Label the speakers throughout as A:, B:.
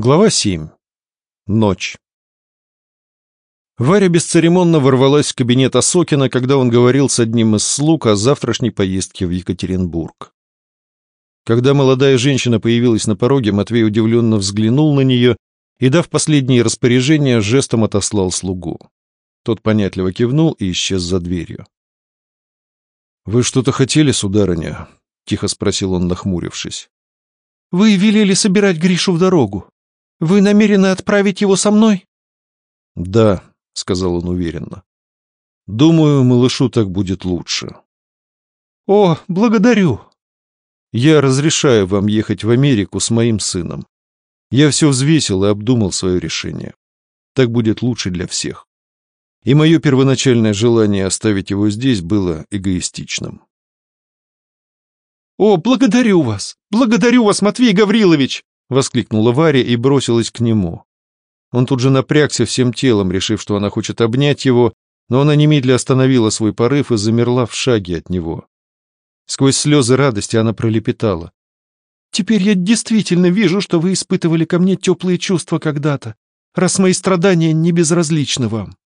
A: Глава 7. Ночь. Варя бесцеремонно ворвалась в кабинет Осокина, когда он говорил с одним из слуг о завтрашней поездке в Екатеринбург. Когда молодая женщина появилась на пороге, Матвей удивленно взглянул на нее и, дав последние распоряжения, жестом отослал слугу. Тот понятливо кивнул и исчез за дверью. «Вы что-то хотели, сударыня?» — тихо спросил он, нахмурившись.
B: «Вы велели собирать Гришу в дорогу. Вы намерены отправить его со мной?
A: Да, сказал он уверенно. Думаю, малышу так будет лучше.
B: О, благодарю.
A: Я разрешаю вам ехать в Америку с моим сыном. Я все взвесил и обдумал свое решение. Так будет лучше для всех. И мое первоначальное желание оставить его здесь было эгоистичным.
B: «О, благодарю вас! Благодарю вас, Матвей Гаврилович!» — воскликнула Варя и бросилась к нему. Он тут же напрягся всем телом, решив, что она хочет обнять его, но она немедля остановила свой порыв и замерла в шаге от него. Сквозь слезы радости она пролепетала. «Теперь я действительно вижу, что вы испытывали ко мне теплые чувства когда-то, раз мои страдания не безразличны вам».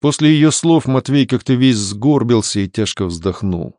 B: После ее слов Матвей как-то весь сгорбился и тяжко вздохнул.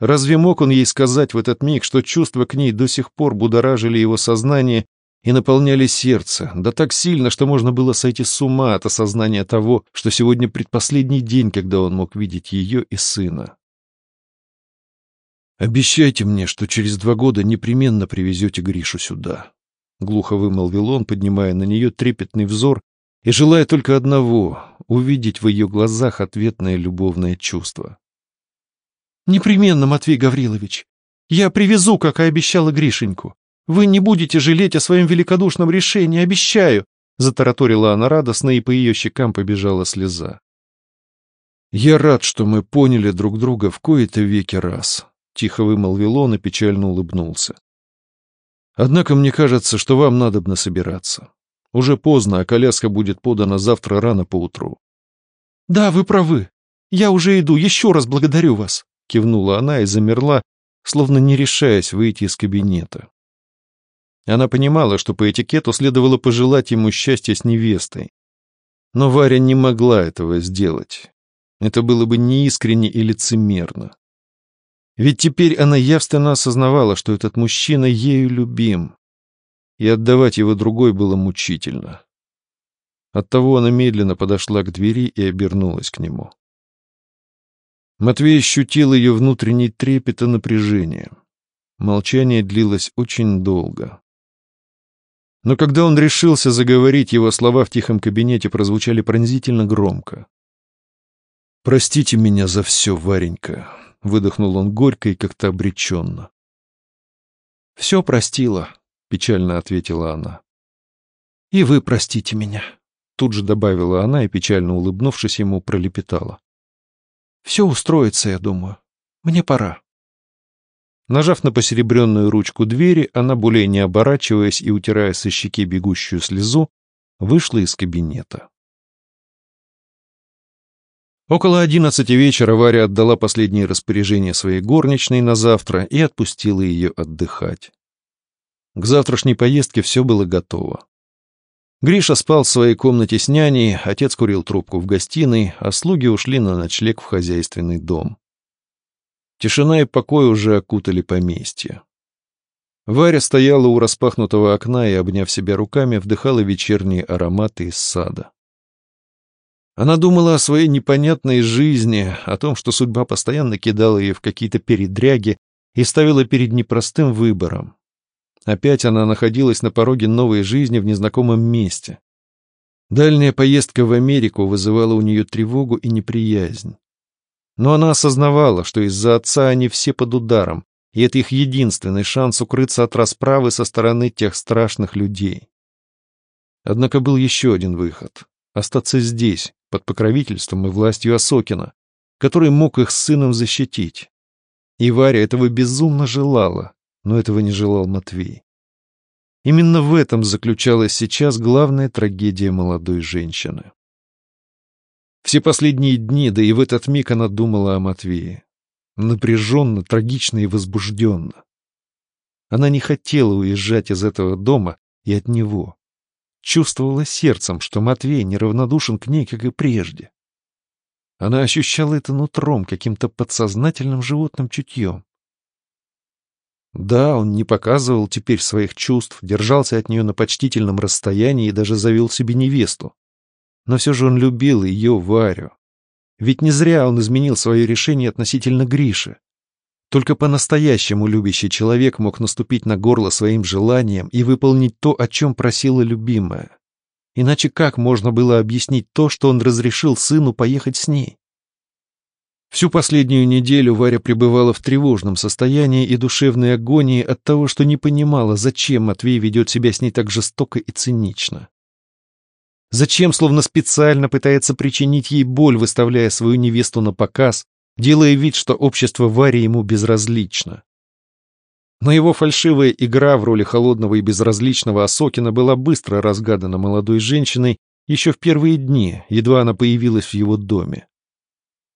B: Разве мог он ей сказать в этот миг, что чувства к ней до сих пор будоражили его сознание и наполняли сердце, да так сильно, что можно было сойти с ума от осознания того, что сегодня предпоследний день, когда он мог видеть ее и сына. «Обещайте мне, что через два года непременно привезете Гришу сюда», — глухо вымолвил он, поднимая на нее трепетный взор и желая только одного — увидеть в ее глазах ответное любовное чувство. «Непременно, Матвей Гаврилович. Я привезу, как и обещала Гришеньку. Вы не будете жалеть о своем великодушном решении, обещаю!» Затараторила она радостно, и по ее щекам побежала слеза. «Я рад, что мы поняли друг друга в кои-то веки раз», — тихо вымолвил он и печально улыбнулся. «Однако мне кажется, что вам надобно собираться. Уже поздно, а коляска будет подана завтра рано поутру». «Да, вы правы. Я уже иду. Еще раз благодарю вас», — кивнула она и замерла, словно не решаясь выйти из кабинета. Она понимала, что по этикету следовало пожелать ему счастья с невестой. Но Варя не могла этого сделать. Это было бы неискренне и лицемерно. Ведь теперь она явственно осознавала, что этот мужчина ею любим, и отдавать его другой было мучительно. Оттого она медленно подошла к двери и обернулась к нему. Матвей ощутил ее внутренний трепет и напряжение. Молчание длилось очень долго. Но когда он решился заговорить, его слова в тихом кабинете прозвучали пронзительно громко. «Простите меня за все, Варенька», — выдохнул он горько и как-то обреченно. «Все простила», — печально ответила она. «И вы простите меня», — тут же добавила она и, печально улыбнувшись ему, пролепетала. Все устроится, я думаю. Мне пора. Нажав на посеребренную ручку двери, она, более не оборачиваясь и утирая со щеки бегущую слезу, вышла из кабинета. Около одиннадцати вечера Варя отдала последние распоряжения своей горничной на завтра и отпустила ее отдыхать. К завтрашней поездке все было готово. Гриша спал в своей комнате с няней, отец курил трубку в гостиной, а слуги ушли на ночлег в хозяйственный дом. Тишина и покой уже окутали поместье. Варя стояла у распахнутого окна и, обняв себя руками, вдыхала вечерние ароматы из сада. Она думала о своей непонятной жизни, о том, что судьба постоянно кидала ее в какие-то передряги и ставила перед непростым выбором. Опять она находилась на пороге новой жизни в незнакомом месте. Дальняя поездка в Америку вызывала у нее тревогу и неприязнь. Но она осознавала, что из-за отца они все под ударом, и это их единственный шанс укрыться от расправы со стороны тех страшных людей. Однако был еще один выход — остаться здесь, под покровительством и властью Осокина, который мог их с сыном защитить. И Варя этого безумно желала, но этого не желал Матвей. Именно в этом заключалась сейчас главная трагедия молодой женщины. Все последние дни, да и в этот миг она думала о Матвее. Напряженно, трагично и возбужденно. Она не хотела уезжать из этого дома и от него. Чувствовала сердцем, что Матвей неравнодушен к ней, как и прежде. Она ощущала это нутром, каким-то подсознательным животным чутьем. Да, он не показывал теперь своих чувств, держался от нее на почтительном расстоянии и даже завел себе невесту. Но все же он любил ее, Варю. Ведь не зря он изменил свое решение относительно Гриши. Только по-настоящему любящий человек мог наступить на горло своим желанием и выполнить то, о чем просила любимая. Иначе как можно было объяснить то, что он разрешил сыну поехать с ней? Всю последнюю неделю Варя пребывала в тревожном состоянии и душевной агонии от того, что не понимала, зачем Матвей ведет себя с ней так жестоко и цинично. Зачем, словно специально пытается причинить ей боль, выставляя свою невесту на показ, делая вид, что общество Вари ему безразлично. Но его фальшивая игра в роли холодного и безразличного Осокина была быстро разгадана молодой женщиной еще в первые дни, едва она появилась в его доме.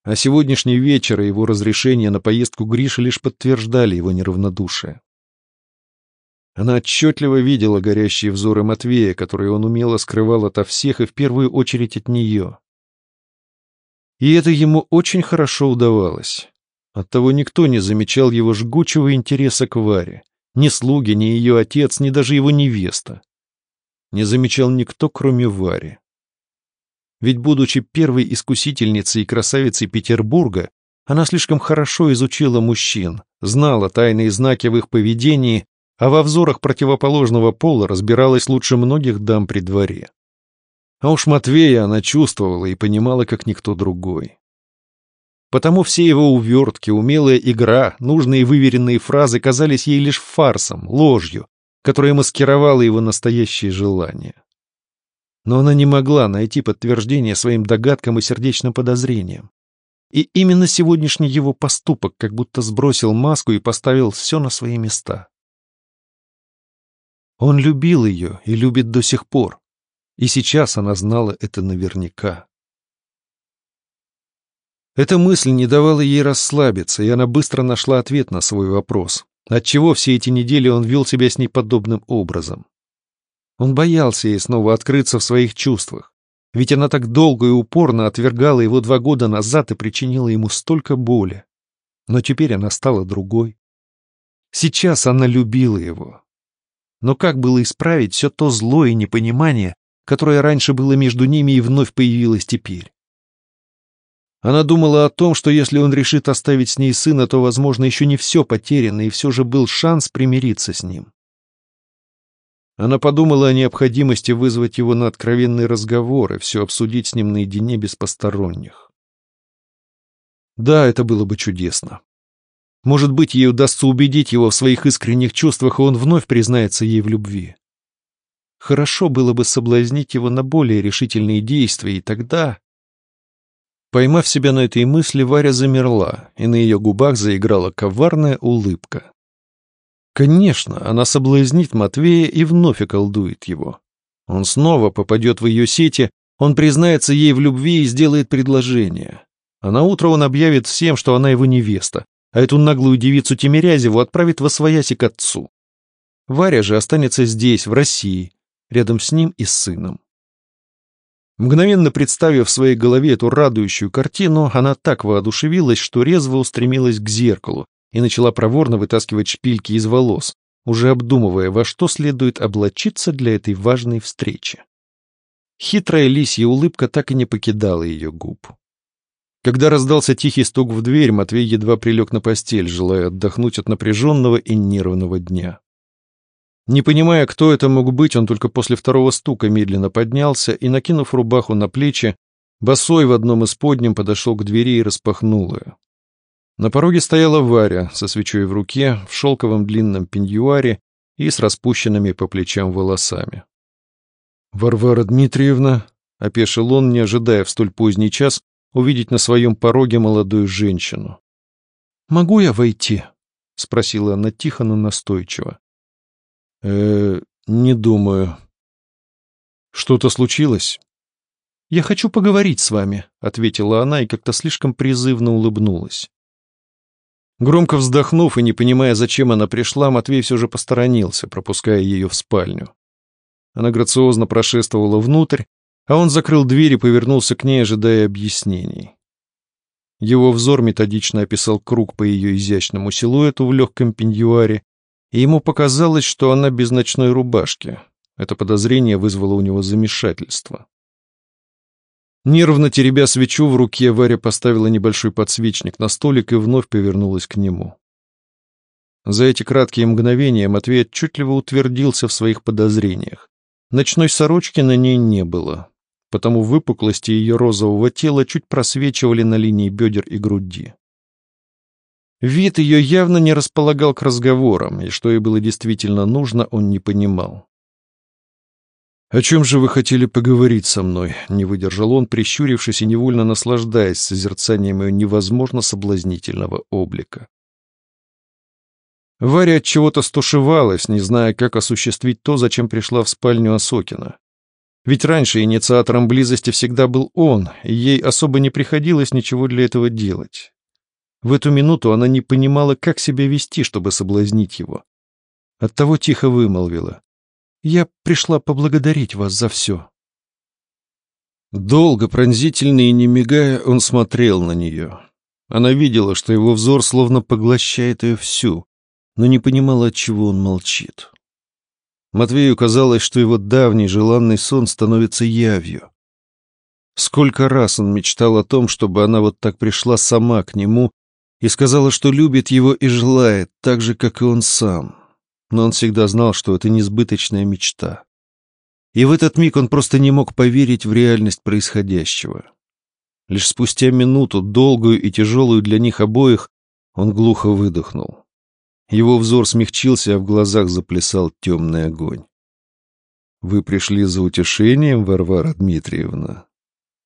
B: А сегодняшний вечер и его разрешение на поездку Гриши лишь подтверждали его неравнодушие. Она отчетливо видела горящие взоры Матвея, которые он умело скрывал ото всех и в первую очередь от нее. И это ему очень хорошо удавалось. Оттого никто не замечал его жгучего интереса к Варе. Ни слуги, ни ее отец, ни даже его невеста. Не замечал никто, кроме Вари. Ведь, будучи первой искусительницей и красавицей Петербурга, она слишком хорошо изучила мужчин, знала тайные знаки в их поведении, а во взорах противоположного пола разбиралась лучше многих дам при дворе. А уж Матвея она чувствовала и понимала, как никто другой. Потому все его увертки, умелая игра, нужные выверенные фразы казались ей лишь фарсом, ложью, которая маскировала его настоящее желание но она не могла найти подтверждение своим догадкам и сердечным подозрениям. И именно сегодняшний его поступок как будто сбросил маску и поставил все на свои места. Он любил ее и любит до сих пор, и сейчас она знала это наверняка. Эта мысль не давала ей расслабиться, и она быстро нашла ответ на свой вопрос. Отчего все эти недели он вел себя с ней подобным образом? Он боялся ей снова открыться в своих чувствах. Ведь она так долго и упорно отвергала его два года назад и причинила ему столько боли. Но теперь она стала другой. Сейчас она любила его. Но как было исправить все то зло и непонимание, которое раньше было между ними и вновь появилось теперь? Она думала о том, что если он решит оставить с ней сына, то, возможно, еще не все потеряно, и все же был шанс примириться с ним. Она подумала о необходимости вызвать его на откровенный разговор и все обсудить с ним наедине без посторонних. Да, это было бы чудесно. Может быть, ей удастся убедить его в своих искренних чувствах, и он вновь признается ей в любви. Хорошо было бы соблазнить его на более решительные действия, и тогда... Поймав себя на этой мысли, Варя замерла, и на ее губах заиграла коварная улыбка. Конечно, она соблазнит Матвея и вновь околдует его. Он снова попадет в ее сети, он признается ей в любви и сделает предложение. А на утро он объявит всем, что она его невеста, а эту наглую девицу Тимирязеву отправит во свояси к отцу. Варя же останется здесь, в России, рядом с ним и с сыном. Мгновенно представив в своей голове эту радующую картину, она так воодушевилась, что резво устремилась к зеркалу, и начала проворно вытаскивать шпильки из волос, уже обдумывая, во что следует облачиться для этой важной встречи. Хитрая лисья улыбка так и не покидала ее губ. Когда раздался тихий стук в дверь, Матвей едва прилег на постель, желая отдохнуть от напряженного и нервного дня. Не понимая, кто это мог быть, он только после второго стука медленно поднялся и, накинув рубаху на плечи, босой в одном из подним подошел к двери и распахнул ее. На пороге стояла Варя со свечой в руке, в шелковом длинном пеньюаре и с распущенными по плечам волосами. «Варвара Дмитриевна», — опешил он, не ожидая в столь поздний час увидеть на своем пороге молодую женщину. «Могу я войти?» — спросила она тихо, но настойчиво. э не думаю. Что-то случилось?» «Я хочу поговорить с вами», — ответила она и как-то слишком призывно улыбнулась.
A: Громко вздохнув и не понимая, зачем она пришла, Матвей все же посторонился, пропуская ее в спальню. Она грациозно прошествовала внутрь, а он закрыл дверь и повернулся к ней, ожидая объяснений. Его взор методично описал круг по ее изящному силуэту в легком пеньюаре, и ему показалось, что она без ночной рубашки. Это подозрение вызвало у него замешательство. Нервно теребя свечу в руке, Варя поставила небольшой подсвечник на столик и вновь повернулась к нему. За эти краткие мгновения Матвей отчетливо утвердился в своих подозрениях. Ночной сорочки на ней не было, потому выпуклости ее розового тела чуть просвечивали на линии бедер и груди. Вид ее явно не располагал к разговорам, и что ей было действительно нужно, он не понимал. «О чем же вы хотели поговорить со мной?» — не выдержал он, прищурившись и невольно наслаждаясь созерцанием ее невозможно соблазнительного облика. Варя от чего-то стушевалась, не зная, как осуществить то, зачем пришла в спальню Осокина. Ведь раньше инициатором близости всегда был он, и ей особо не приходилось ничего для этого делать. В эту минуту она не понимала, как себя вести, чтобы соблазнить его. Оттого тихо вымолвила. Я пришла поблагодарить вас за все». Долго, пронзительно и не мигая, он смотрел на нее. Она видела, что его взор словно поглощает ее всю, но не понимала, от чего он молчит. Матвею казалось, что его давний желанный сон становится явью. Сколько раз он мечтал о том, чтобы она вот так пришла сама к нему и сказала, что любит его и желает, так же, как и он сам но он всегда знал, что это несбыточная мечта. И в этот миг он просто не мог поверить в реальность происходящего. Лишь спустя минуту, долгую и тяжелую для них обоих, он глухо выдохнул. Его взор смягчился, а в глазах заплясал темный огонь. «Вы пришли за утешением, Варвара Дмитриевна?»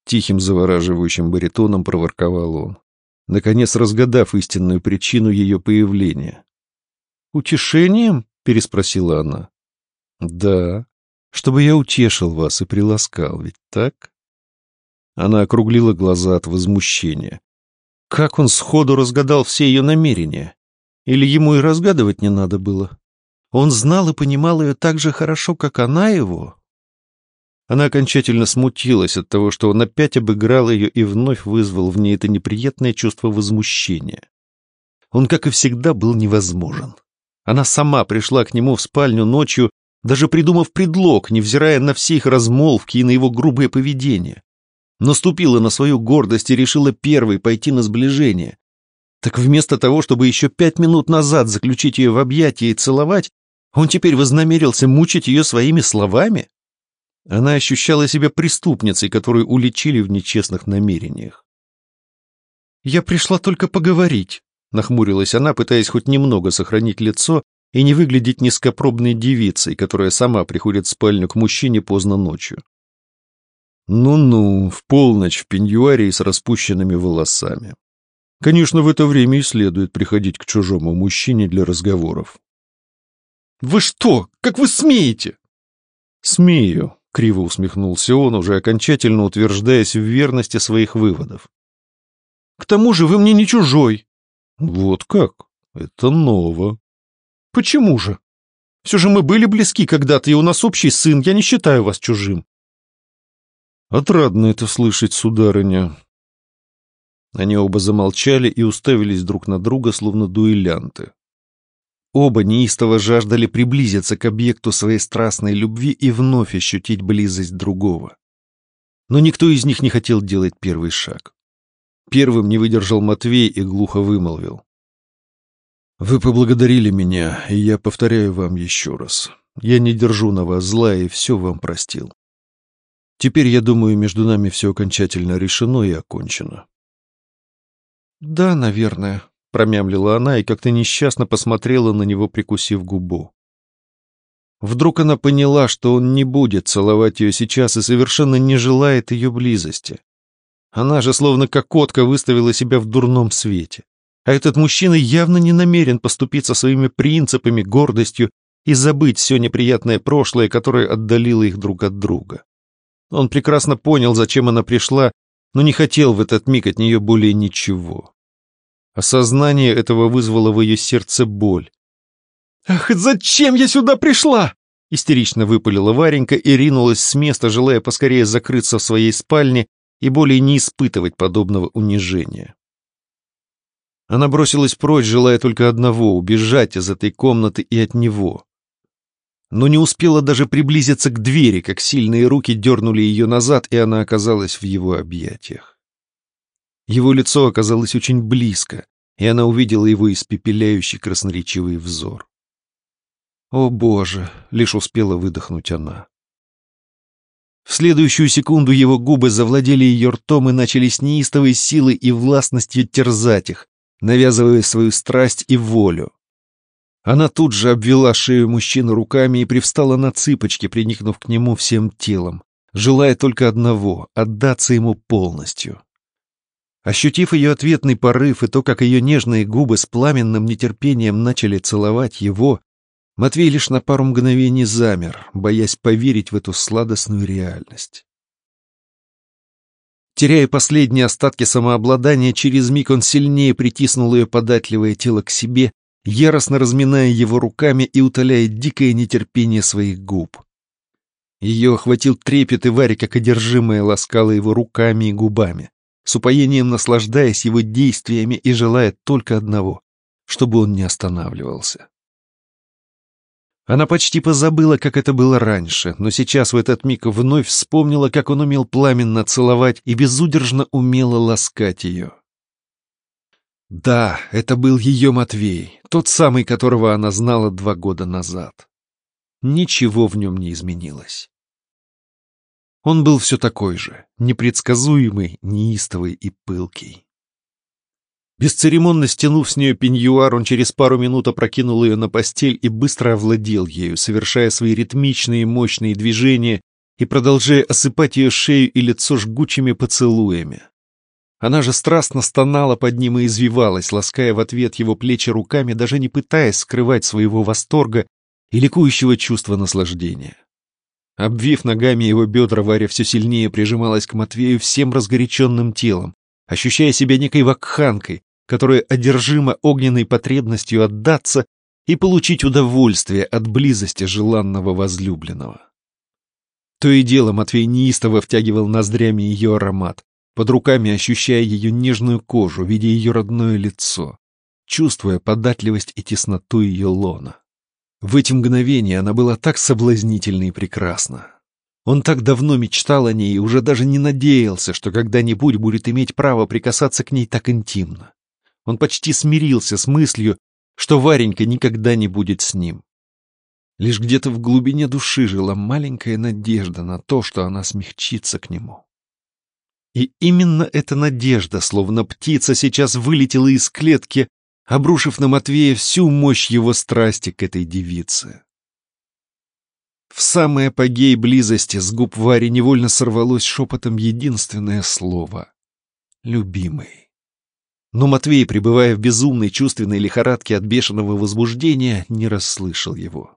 A: Тихим завораживающим баритоном проворковал он, наконец разгадав истинную причину ее появления. «Утешением?» Переспросила она. Да, чтобы я утешил вас и приласкал, ведь так? Она округлила глаза от возмущения. Как он сходу разгадал все ее намерения? Или ему и разгадывать не надо было? Он знал и понимал ее так же хорошо, как она его. Она окончательно смутилась от того, что он опять обыграл ее и вновь вызвал в ней это неприятное чувство возмущения. Он, как и всегда, был невозможен. Она сама пришла к нему в спальню ночью, даже придумав предлог, невзирая на все их размолвки и на его грубое поведение. Наступила на свою гордость и решила первой пойти на сближение. Так вместо того, чтобы еще пять минут назад заключить ее в объятия и целовать, он теперь вознамерился мучить ее своими словами? Она ощущала себя преступницей, которую уличили в нечестных намерениях. «Я пришла только поговорить», Нахмурилась она, пытаясь хоть немного сохранить лицо и не выглядеть низкопробной девицей, которая сама приходит в спальню к мужчине поздно ночью. Ну-ну, в полночь в пеньюаре и с распущенными волосами. Конечно, в это время и следует приходить к чужому мужчине для разговоров. «Вы что? Как вы смеете?» «Смею», — криво усмехнулся он, уже окончательно утверждаясь в верности своих выводов. «К тому же вы мне не чужой. Вот как? Это ново. Почему же? Все же мы были близки когда-то, и у нас общий сын, я не считаю вас чужим. Отрадно это слышать, сударыня. Они оба замолчали и уставились друг на друга, словно дуэлянты. Оба неистово жаждали приблизиться к объекту своей страстной любви и вновь ощутить близость другого. Но никто из них не хотел делать первый шаг. Первым не выдержал Матвей и глухо вымолвил. «Вы поблагодарили меня, и я повторяю вам еще раз. Я не держу на вас зла и все вам простил. Теперь, я думаю, между нами все окончательно решено и окончено». «Да, наверное», — промямлила она и как-то несчастно посмотрела на него, прикусив губу. Вдруг она поняла, что он не будет целовать ее сейчас и совершенно не желает ее близости. Она же словно как котка выставила себя в дурном свете. А этот мужчина явно не намерен поступиться своими принципами, гордостью и забыть все неприятное прошлое, которое отдалило их друг от друга. Он прекрасно понял, зачем она пришла, но не хотел в этот миг от нее более ничего. Осознание этого вызвало в ее сердце боль.
B: «Ах, зачем я сюда пришла?»
A: Истерично выпалила Варенька и ринулась с места, желая поскорее закрыться в своей спальне и более не испытывать подобного унижения. Она бросилась прочь, желая только одного — убежать из этой комнаты и от него. Но не успела даже приблизиться к двери, как сильные руки дернули ее назад, и она оказалась в его объятиях. Его лицо оказалось очень близко, и она увидела его испепеляющий красноречивый взор. «О, Боже!» — лишь успела выдохнуть она. В следующую секунду его губы завладели ее ртом и начали с неистовой силой и властностью терзать их, навязывая свою страсть и волю. Она тут же обвела шею мужчины руками и привстала на цыпочки, приникнув к нему всем телом, желая только одного — отдаться ему полностью. Ощутив ее ответный порыв и то, как ее нежные губы с пламенным нетерпением начали целовать его, Матвей лишь на пару мгновений замер, боясь поверить в эту сладостную реальность. Теряя последние остатки самообладания, через миг он сильнее притиснул ее податливое тело к себе, яростно разминая его руками и утоляя дикое нетерпение своих губ. Ее охватил трепет, и Варя, как одержимая, ласкала его руками и губами, с упоением наслаждаясь его действиями и желая только одного — чтобы он не останавливался. Она почти позабыла, как это было раньше, но сейчас в этот миг вновь вспомнила, как он умел пламенно целовать и безудержно умело ласкать ее. Да, это был ее Матвей, тот самый, которого она знала два года назад. Ничего в нем не изменилось. Он был все такой же, непредсказуемый, неистовый и пылкий. Бесцеремонно стянув с нее пеньюар, он через пару минут опрокинул ее на постель и быстро овладел ею, совершая свои ритмичные мощные движения и продолжая осыпать ее шею и лицо жгучими поцелуями. Она же страстно стонала под ним и извивалась, лаская в ответ его плечи руками, даже не пытаясь скрывать своего восторга и ликующего чувства наслаждения. Обвив ногами его бедра, Варя все сильнее прижималась к Матвею всем разгоряченным телом, ощущая себя некой вакханкой, которая одержима огненной потребностью отдаться и получить удовольствие от близости желанного возлюбленного. То и дело Матвей неистово втягивал ноздрями ее аромат, под руками ощущая ее нежную кожу, видя ее родное лицо, чувствуя податливость и тесноту ее лона. В эти мгновения она была так соблазнительна и прекрасна. Он так давно мечтал о ней и уже даже не надеялся, что когда-нибудь будет иметь право прикасаться к ней так интимно. Он почти смирился с мыслью, что Варенька никогда не будет с ним. Лишь где-то в глубине души жила маленькая надежда на то, что она смягчится к нему. И именно эта надежда, словно птица, сейчас вылетела из клетки, обрушив на Матвея всю мощь его страсти к этой девице. В самой апогей близости с губ Вари невольно сорвалось шепотом единственное слово — «любимый». Но Матвей, пребывая в безумной чувственной лихорадке от бешеного возбуждения, не расслышал его.